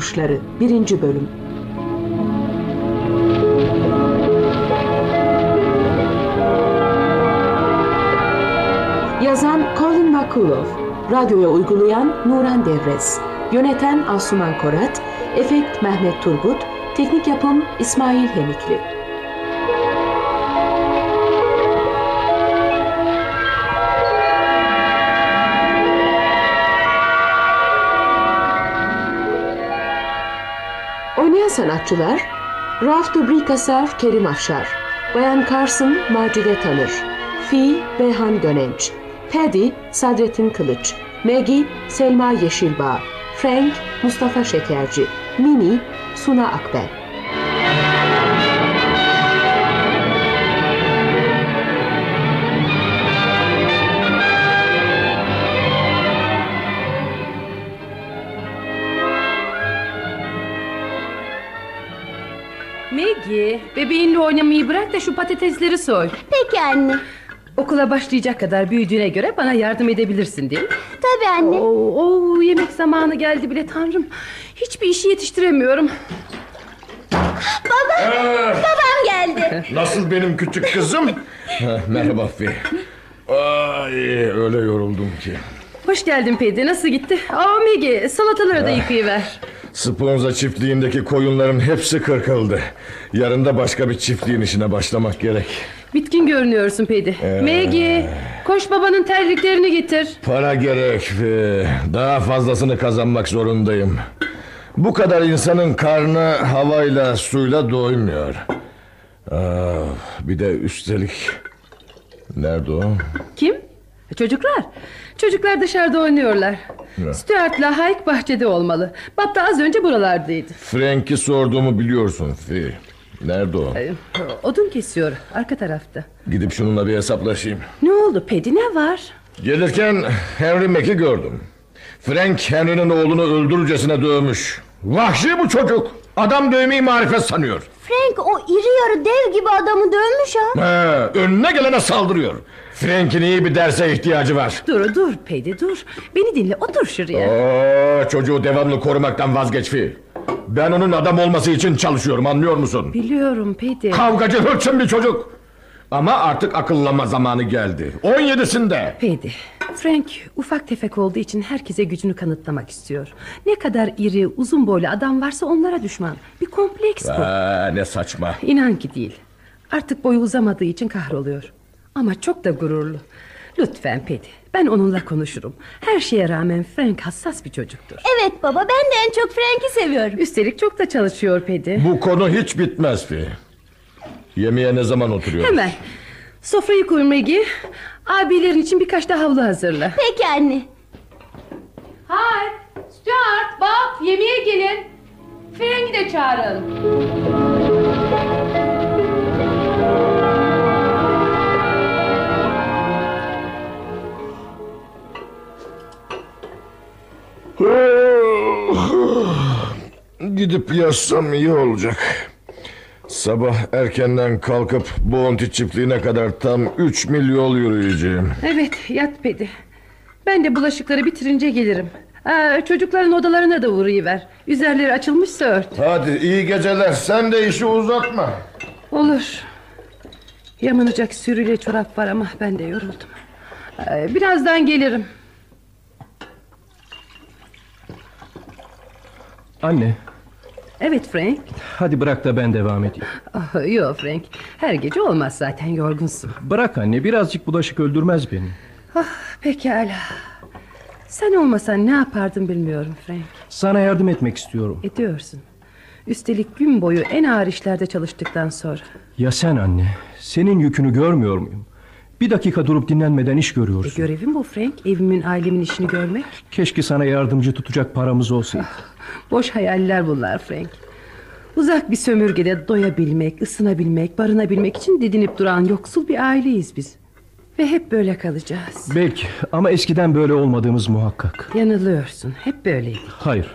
Kuşları 1. Bölüm Yazan Colin McCullough Radyoya uygulayan Nuran Devrez Yöneten Asuman Korat Efekt Mehmet Turgut Teknik yapım İsmail Hemikli Sanatçılar Ralph Dubrikasar Kerim Afşar. Bayan Carson Macide Tanır. Fi Beyhan Dönenç Paddy Sadrettin Kılıç. Maggie Selma Yeşilbağ. Frank Mustafa Şekerci. Mini Suna Akber Maggie, bebeğinle oynamayı bırak da şu patatesleri soy. Peki anne. Okula başlayacak kadar büyüdüğüne göre bana yardım edebilirsin değil mi? Tabii anne. Oo, oo, yemek zamanı geldi bile tanrım. Hiçbir işi yetiştiremiyorum. Baba, babam geldi. Nasıl benim küçük kızım? Merhaba Fi. Ay öyle yoruldum ki. Hoş geldin Pedi, nasıl gitti? Aa Maggie, salataları da yıkayıver. Sponza çiftliğindeki koyunların hepsi kırkıldı. Yarın da başka bir çiftliğin işine başlamak gerek. Bitkin görünüyorsun Pedi. Maggie, koş babanın terliklerini getir. Para gerek Fi. Daha fazlasını kazanmak zorundayım. Bu kadar insanın karnı havayla suyla doymuyor. Ah, bir de üstelik... Nerede o? Kim? Çocuklar. Çocuklar dışarıda oynuyorlar. Ne? Stuart'la Hayk bahçede olmalı. Bab da az önce buralardaydı. Frank'i sorduğumu biliyorsun Fi. Nerede o? Ee, Odun kesiyor arka tarafta. Gidip şununla bir hesaplaşayım. Ne oldu Pedi ne var? Gelirken Henry Mac'i gördüm. Frank Henry'nin oğlunu öldürürcesine dövmüş. Vahşi bu çocuk. Adam dövmeyi marifet sanıyor. Frank o iri yarı dev gibi adamı dövmüş ha. He, önüne gelene saldırıyor. Frank'in iyi bir derse ihtiyacı var. Dur dur Pedi dur. Beni dinle otur şuraya. Oo, çocuğu devamlı korumaktan vazgeç Fi. Ben onun adam olması için çalışıyorum anlıyor musun? Biliyorum Pedi. Kavgacı hırçın bir çocuk. Ama artık akıllanma zamanı geldi. 17'sinde. Pedi. Frank ufak tefek olduğu için herkese gücünü kanıtlamak istiyor. Ne kadar iri uzun boylu adam varsa onlara düşman. Bir kompleks bu. Aa, ne saçma. İnan ki değil. Artık boyu uzamadığı için kahroluyor. Ama çok da gururlu. Lütfen Pedi. Ben onunla konuşurum. Her şeye rağmen Frank hassas bir çocuktur. Evet baba ben de en çok Frank'i seviyorum. Üstelik çok da çalışıyor Pedi. Bu konu hiç bitmez Fi. Yemeğe ne zaman oturuyoruz? Hemen. Sofrayı kur Maggie. Abilerin için birkaç da havlu hazırla. Peki anne. Hay, Stuart, Bob yemeğe gelin. Frank'i de çağırın. Gidip yatsam iyi olacak. Sabah erkenden kalkıp Bounty çiftliğine kadar tam üç mil yol yürüyeceğim. Evet, yat Pedi. Ben de bulaşıkları bitirince gelirim. Aa, çocukların odalarına da uğrayıver. Üzerleri açılmışsa ört. Hadi iyi geceler. Sen de işi uzatma. Olur. Yamanacak sürüyle çorap var ama ben de yoruldum. Ee, birazdan gelirim. Anne Evet Frank. hadi bırak da ben devam edeyim. Oh, yok Frank. Her gece olmaz zaten yorgunsun. Bırak anne birazcık bulaşık öldürmez beni. Ah, pekala. Sen olmasan ne yapardım bilmiyorum Frank. Sana yardım etmek istiyorum. Ediyorsun. Üstelik gün boyu en ağır işlerde çalıştıktan sonra. Ya sen anne senin yükünü görmüyor muyum? Bir dakika durup dinlenmeden iş E, görüyorsun. görevim bu Frank. Evimin ailemin işini görmek. Keşke sana yardımcı tutacak paramız olsaydı. Boş hayaller bunlar Frank. Uzak bir sömürgede doyabilmek, ısınabilmek, barınabilmek için didinip duran yoksul bir aileyiz biz. Ve hep böyle kalacağız. Belki ama eskiden böyle olmadığımız muhakkak. Yanılıyorsun. Hep böyleydik. Hayır.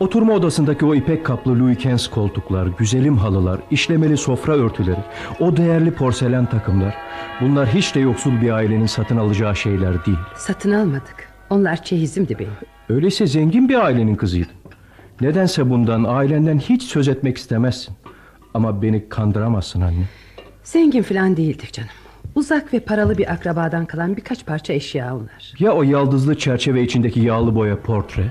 Oturma odasındaki o ipek kaplı Louis Kens koltuklar, güzelim halılar, işlemeli sofra örtüleri, o değerli porselen takımlar. Bunlar hiç de yoksul bir ailenin satın alacağı şeyler değil. Satın almadık. Onlar çeyizimdi benim. Öyleyse zengin bir ailenin kızıydın. Nedense bundan ailenden hiç söz etmek istemezsin. Ama beni kandıramazsın anne. Zengin falan değildik canım. Uzak ve paralı bir akrabadan kalan birkaç parça eşya onlar. Ya o yaldızlı çerçeve içindeki yağlı boya portre?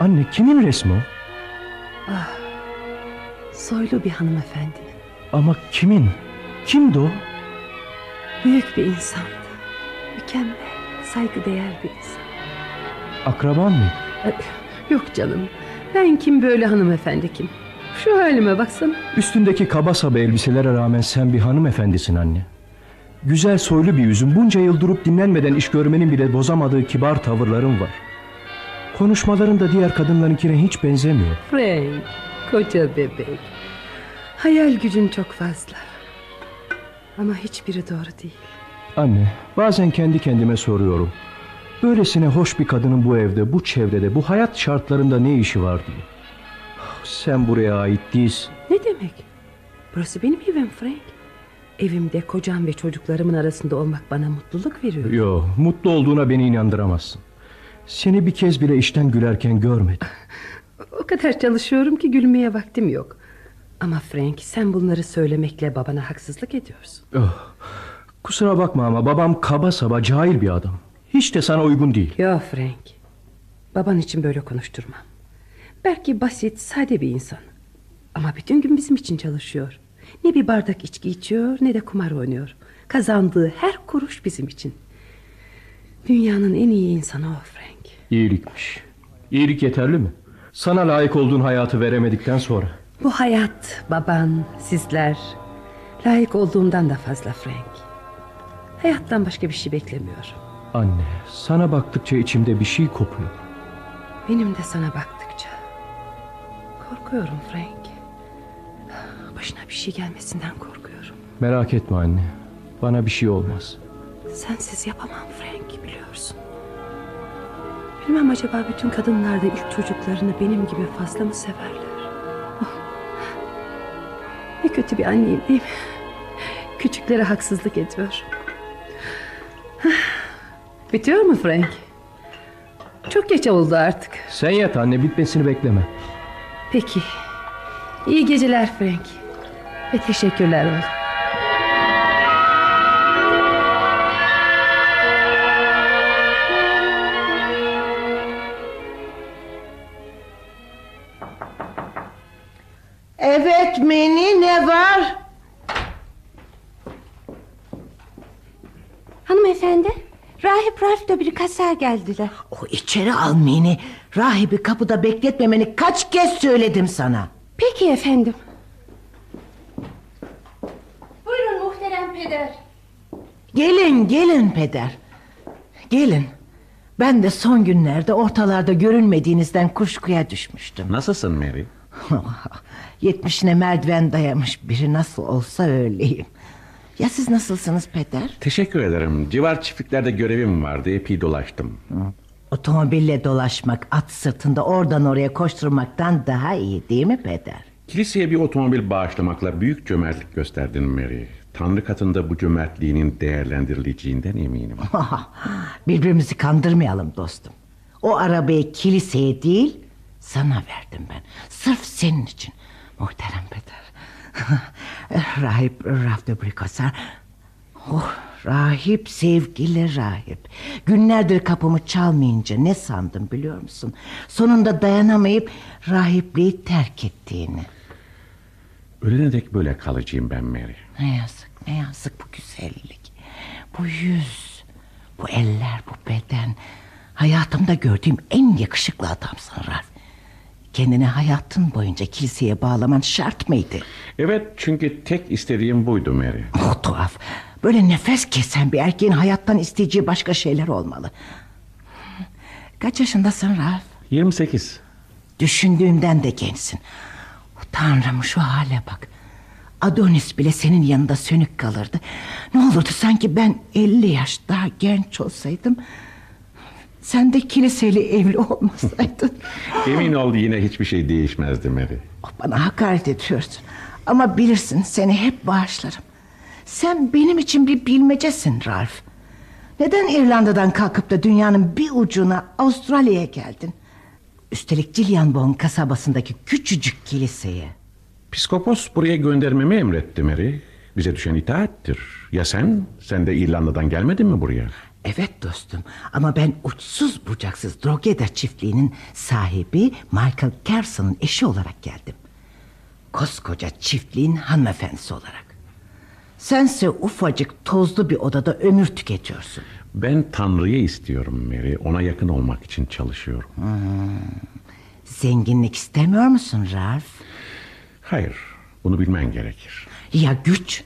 Anne kimin resmi o? Soylu bir hanımefendi. Ama kimin? Kimdi o? Büyük bir insandı. Mükemmel, saygıdeğer bir insan. Akraban mı? Yok canım. Ben kim böyle hanımefendi kim? Şu halime baksana. Üstündeki kaba saba elbiselere rağmen sen bir hanımefendisin anne. Güzel soylu bir yüzün bunca yıl durup dinlenmeden iş görmenin bile bozamadığı kibar tavırların var. Konuşmaların da diğer kadınlarınkine hiç benzemiyor. Frank, koca bebek. Hayal gücün çok fazla. Ama hiçbiri doğru değil. Anne, bazen kendi kendime soruyorum. Böylesine hoş bir kadının bu evde, bu çevrede, bu hayat şartlarında ne işi var diye. Sen buraya ait değilsin. Ne demek? Burası benim evim Frank. Evimde kocam ve çocuklarımın arasında olmak bana mutluluk veriyor. Yo, mutlu olduğuna beni inandıramazsın. Seni bir kez bile işten gülerken görmedim. O kadar çalışıyorum ki gülmeye vaktim yok. Ama Frank sen bunları söylemekle babana haksızlık ediyorsun. Oh, kusura bakma ama babam kaba saba cahil bir adam. Hiç de sana uygun değil. Yok Frank. Baban için böyle konuşturmam. Belki basit, sade bir insan. Ama bütün gün bizim için çalışıyor. Ne bir bardak içki içiyor ne de kumar oynuyor. Kazandığı her kuruş bizim için. Dünyanın en iyi insanı o Frank. İyilikmiş. İyilik yeterli mi? Sana layık olduğun hayatı veremedikten sonra. Bu hayat, baban, sizler... Layık olduğumdan da fazla Frank. Hayattan başka bir şey beklemiyorum. Anne, sana baktıkça içimde bir şey kopuyor. Benim de sana baktıkça korkuyorum Frank. Başına bir şey gelmesinden korkuyorum. Merak etme anne. Bana bir şey olmaz. Sensiz yapamam Frank biliyorsun. Bilmem acaba bütün kadınlar da ilk çocuklarını benim gibi fazla mı severler? Oh. Ne kötü bir anneyim değil mi? Küçüklere haksızlık ediyor. Bitiyor mu Frank? Çok geç oldu artık. Sen yat anne bitmesini bekleme. Peki. İyi geceler Frank. Ve teşekkürler oğlum. Rahip Ralph de Bricaser geldiler. O içeri al Meni. Rahibi kapıda bekletmemeni kaç kez söyledim sana. Peki efendim. Buyurun muhterem peder. Gelin gelin peder. Gelin. Ben de son günlerde ortalarda görünmediğinizden kuşkuya düşmüştüm. Nasılsın Mary? Yetmişine merdiven dayamış biri nasıl olsa öyleyim. Ya siz nasılsınız peder? Teşekkür ederim. Civar çiftliklerde görevim vardı. Epey dolaştım. Otomobille dolaşmak, at sırtında oradan oraya koşturmaktan daha iyi değil mi peder? Kiliseye bir otomobil bağışlamakla büyük cömertlik gösterdin Mary. Tanrı katında bu cömertliğinin değerlendirileceğinden eminim. Birbirimizi kandırmayalım dostum. O arabayı kiliseye değil sana verdim ben. Sırf senin için. Muhterem Peder. rahip Bricoser. Oh, rahip sevgili rahip. Günlerdir kapımı çalmayınca ne sandım biliyor musun? Sonunda dayanamayıp rahipliği terk ettiğini. Ölene dek böyle kalacağım ben Mary. Ne yazık ne yazık bu güzellik Bu yüz Bu eller bu beden Hayatımda gördüğüm en yakışıklı adamsın Ralph Kendini hayatın boyunca kiliseye bağlaman şart mıydı? Evet çünkü tek istediğim buydu Mary. O tuhaf Böyle nefes kesen bir erkeğin hayattan isteyeceği başka şeyler olmalı Kaç yaşındasın Ralph? 28. Düşündüğümden de gençsin Tanrım şu hale bak Adonis bile senin yanında sönük kalırdı Ne olurdu sanki ben 50 yaş daha genç olsaydım Sen de kiliseyle evli olmasaydın Emin ol yine hiçbir şey değişmezdi Mary. Bana hakaret ediyorsun Ama bilirsin seni hep bağışlarım Sen benim için bir bilmecesin Ralph Neden İrlanda'dan kalkıp da dünyanın bir ucuna Avustralya'ya geldin Üstelik Cillianbon kasabasındaki küçücük kiliseye. Piskopos buraya göndermemi emretti Mary. Bize düşen itaattir. Ya sen? Sen de İrlanda'dan gelmedin mi buraya? Evet dostum ama ben uçsuz bucaksız Drogheda çiftliğinin sahibi Michael Carson'ın eşi olarak geldim. Koskoca çiftliğin hanımefendisi olarak. Sense ufacık tozlu bir odada ömür tüketiyorsun. Ben Tanrı'yı istiyorum Mary. Ona yakın olmak için çalışıyorum. Zenginlik istemiyor musun Ralph? Hayır, bunu bilmen gerekir. Ya güç?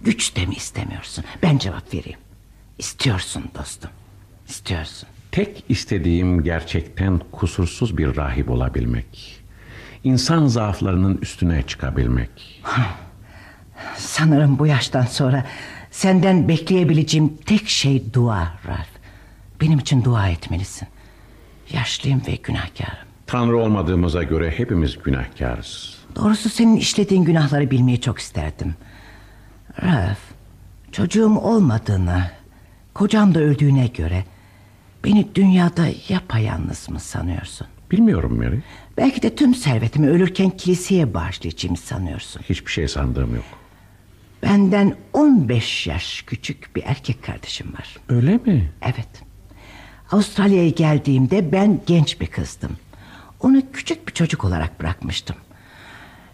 Güç de mi istemiyorsun? Ben cevap vereyim. İstiyorsun dostum. İstiyorsun. Tek istediğim gerçekten kusursuz bir rahip olabilmek. İnsan zaaflarının üstüne çıkabilmek. Sanırım bu yaştan sonra senden bekleyebileceğim tek şey dua Ralph. Benim için dua etmelisin. Yaşlıyım ve günahkarım. Tanrı olmadığımıza göre hepimiz günahkarız. Doğrusu senin işlediğin günahları bilmeyi çok isterdim. Ralph, çocuğum olmadığını, kocam da öldüğüne göre... ...beni dünyada yapayalnız mı sanıyorsun? Bilmiyorum Mary. Belki de tüm servetimi ölürken kiliseye bağışlayacağımı sanıyorsun. Hiçbir şey sandığım yok. Benden 15 yaş küçük bir erkek kardeşim var. Öyle mi? Evet. Avustralya'ya geldiğimde ben genç bir kızdım. Onu küçük bir çocuk olarak bırakmıştım.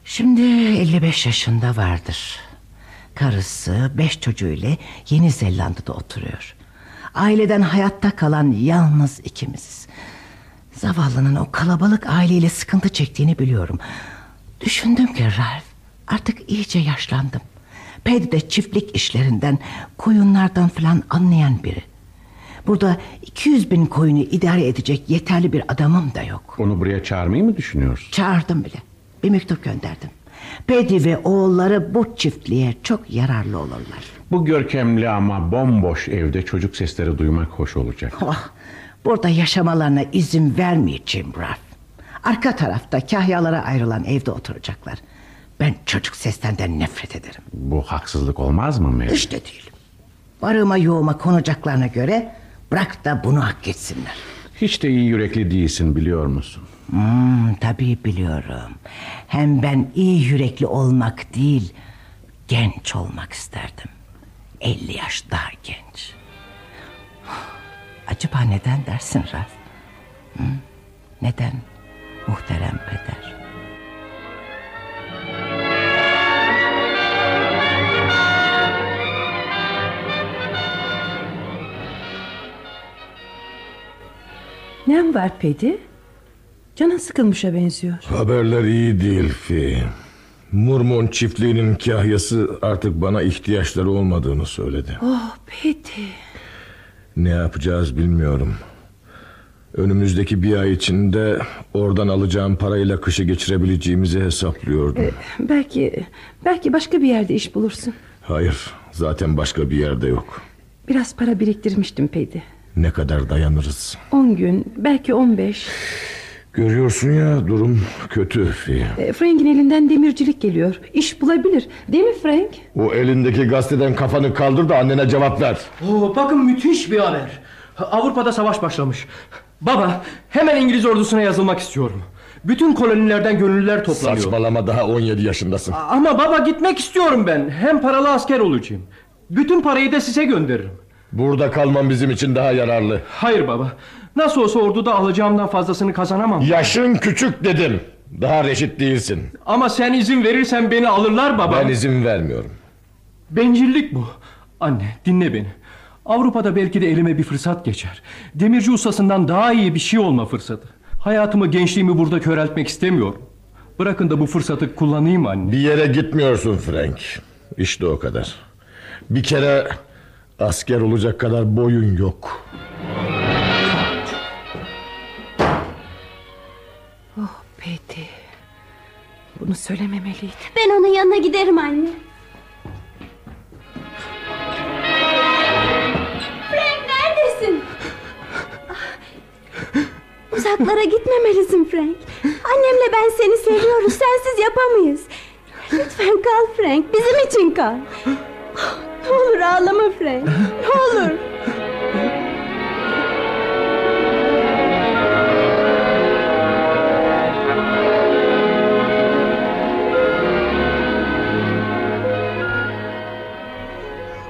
Şimdi 55 yaşında vardır. Karısı beş çocuğuyla Yeni Zelanda'da oturuyor. Aileden hayatta kalan yalnız ikimiziz. Zavallının o kalabalık aileyle sıkıntı çektiğini biliyorum. Düşündüm ki Ralph artık iyice yaşlandım. Paddy de çiftlik işlerinden, koyunlardan falan anlayan biri. Burada 200 bin koyunu idare edecek yeterli bir adamım da yok. Onu buraya çağırmayı mı düşünüyorsun? Çağırdım bile. Bir mektup gönderdim. Paddy ve oğulları bu çiftliğe çok yararlı olurlar. Bu görkemli ama bomboş evde çocuk sesleri duymak hoş olacak. Oh, burada yaşamalarına izin vermeyeceğim Ralph. Arka tarafta kahyalara ayrılan evde oturacaklar. Ben çocuk seslerinden nefret ederim. Bu haksızlık olmaz mı Mary? İşte değil. Varıma yoğuma konacaklarına göre bırak da bunu hak etsinler. Hiç de iyi yürekli değilsin biliyor musun? Hmm, tabii biliyorum. Hem ben iyi yürekli olmak değil, genç olmak isterdim. 50 yaş daha genç. Acaba neden dersin Ralph? Hı? Neden muhterem peder? Ne var Pedi? Canın sıkılmışa benziyor. Haberler iyi değil Fi. Murmon çiftliğinin kahyası artık bana ihtiyaçları olmadığını söyledi. Oh Pedi. Ne yapacağız bilmiyorum. Önümüzdeki bir ay içinde oradan alacağım parayla kışı geçirebileceğimizi hesaplıyordum. Belki belki başka bir yerde iş bulursun. Hayır, zaten başka bir yerde yok. Biraz para biriktirmiştim Pedi. Ne kadar dayanırız? On gün belki on beş. Görüyorsun ya durum kötü Fi. E, Frank'in elinden demircilik geliyor. İş bulabilir. Değil mi Frank? O elindeki gazeteden kafanı kaldır da annene cevap ver. Oo, bakın müthiş bir haber. Avrupa'da savaş başlamış. Baba hemen İngiliz ordusuna yazılmak istiyorum. Bütün kolonilerden gönüllüler toplanıyor. Saçmalama daha 17 yaşındasın. Ama baba gitmek istiyorum ben. Hem paralı asker olacağım. Bütün parayı da size gönderirim. Burada kalman bizim için daha yararlı. Hayır baba. Nasıl olsa orduda alacağımdan fazlasını kazanamam. Yaşın küçük dedim. Daha reşit değilsin. Ama sen izin verirsen beni alırlar baba. Ben izin vermiyorum. Bencillik bu. Anne dinle beni. Avrupa'da belki de elime bir fırsat geçer. Demirci ustasından daha iyi bir şey olma fırsatı. Hayatımı gençliğimi burada köreltmek istemiyorum. Bırakın da bu fırsatı kullanayım anne. Bir yere gitmiyorsun Frank. İşte o kadar. Bir kere asker olacak kadar boyun yok. Oh Pedi. Bunu söylememeliydim. Ben onun yanına giderim anne. Frank neredesin? Ah, Uzaklara gitmemelisin Frank. Annemle ben seni seviyoruz. Sensiz yapamayız. Lütfen kal Frank. Bizim için kal ağlama Frank. Ne olur.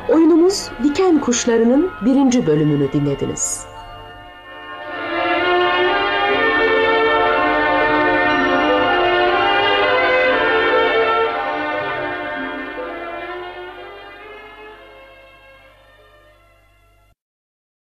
Oyunumuz Diken Kuşları'nın birinci bölümünü dinlediniz.